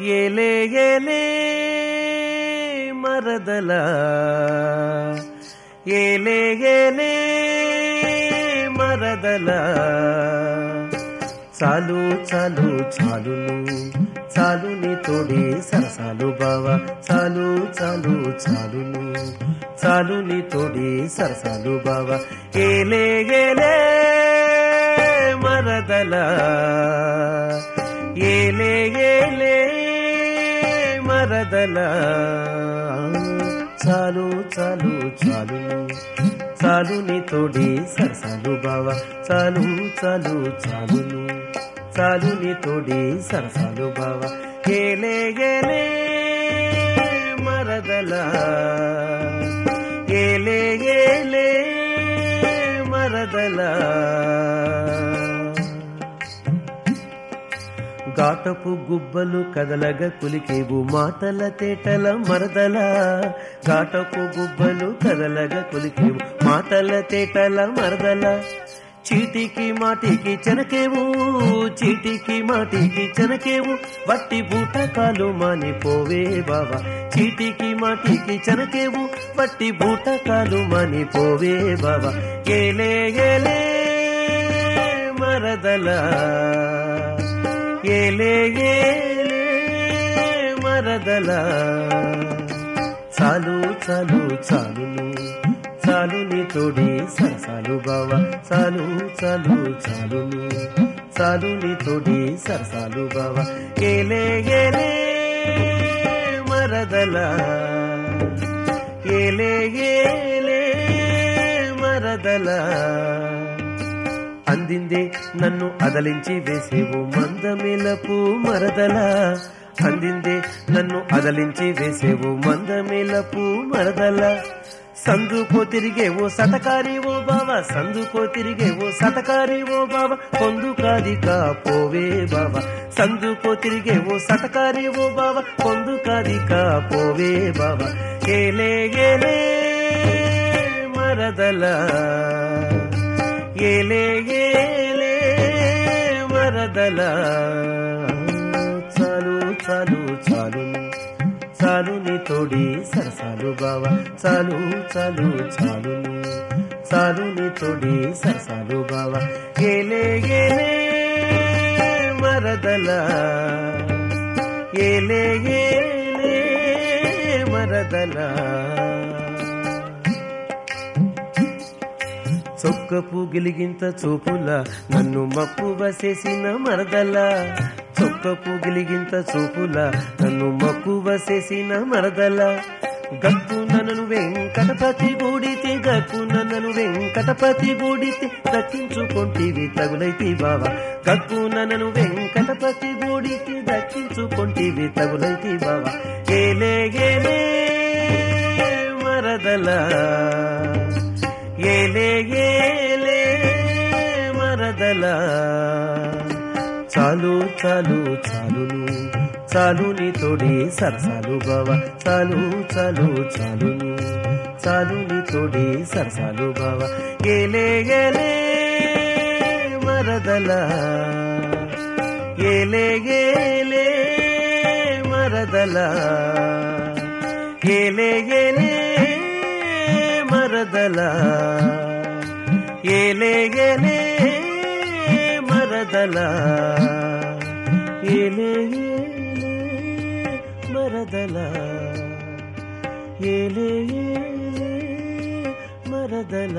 ఏలే ఏలే మరదల. ఏలే ఏలే మరదల. చాలు చాలు చాలును చాలు నీ తోడి సరసాలు బావా. చాలు చాలు చాలును చాలుని తోడే సరసాలు బావా. ఏలే గేలే మరదలా. ఏలే ఏలే మరదల. చాలు చాలు చాలు. చాలుని తోడి సరసలు బావ. చాలు చాలు చాలును చాలు నీ తోడి సరసలు బావ. ఏలే ఏలే మరదల. ఏలే ఏలే మరదల. ఘాటపు గుబ్బలు కదలగ కులికేవు మాటల తేటల మరదల. గాటపు గుబ్బలు కదలగ కులికేవు మాటల తేటల మరదల. చీటికి మాటికి చెనకేవు చీటికి మాటికి చెనకేవు వట్టి బూటకాలు మానిపోవే బావా. చీటికి మాటికి చెనకేవు వట్టి బూటకాలు మానిపోవే బావా. ఏలే ఏలే మరదలా. ఏలే ఏలే మరదల చాలు చాలు చాలును చాలు తోడి సరసాలు బావా చాలు చాలు చాలును చాలు తోడి సరసాలు బావా ఏలే ఏలే మరదల ఏలే ఏలే మరదలా అందిందే నన్ను అదలించి వేసేవు మందమిలపు మరదల అందిందే నన్ను అదలించి వేసేవు మందమిలపు మరదల సందుకో తిరిగేవో సతకారి ఓ బావ సందుకో తిరిగేవో సతకారి ఓ బావ పొందుకాది పోవే బావ సందుకో తిరిగేవో సతకారి ఓ బావ పొందుకాది పోవే బావ ఏలే ఏలే మరదల ఏలే ఏలే చాలుని తోడి సరసాలు బావ. చాలు చాలు చాలుని చాలుని తోడి సరసాలు బావ. ఏలే ఏలే మరదల. ఏలే ఏలే మరదల. చొక్కపు గిలిగింత చూపుల నన్ను మప్పువ చేసిన మరదలా. చొక్కపు గిలిగింత చూపుల నన్ను మక్కువ చేసిన మరదల. గక్కు నన్ను వెంకటపతి గూడితే గక్కు నన్ను వెంకటపతి గూడితే దక్కించుకొంటివి తగులైతి బావా. గక్కు నన్ను వెంకటపతి గూడితే దక్కించుకొంటివి తగులైతి బావా. ఏలే ఏలే మరదల. ఏలే ఏలే మరదల. చాలు చాలు చాలును. చాలుని తోడి సరసాలు బావ చాలు చాలు చాలును. చాలుని తోడి సరసాలు బావ ఏలే ఏలే మరదల ఏలే ఏలే మరదల ఏలే ఏలే మరదల ఏలే ఏలే మరదల ఏలే ఏలే మరదల ఏలే ఏలే మరదల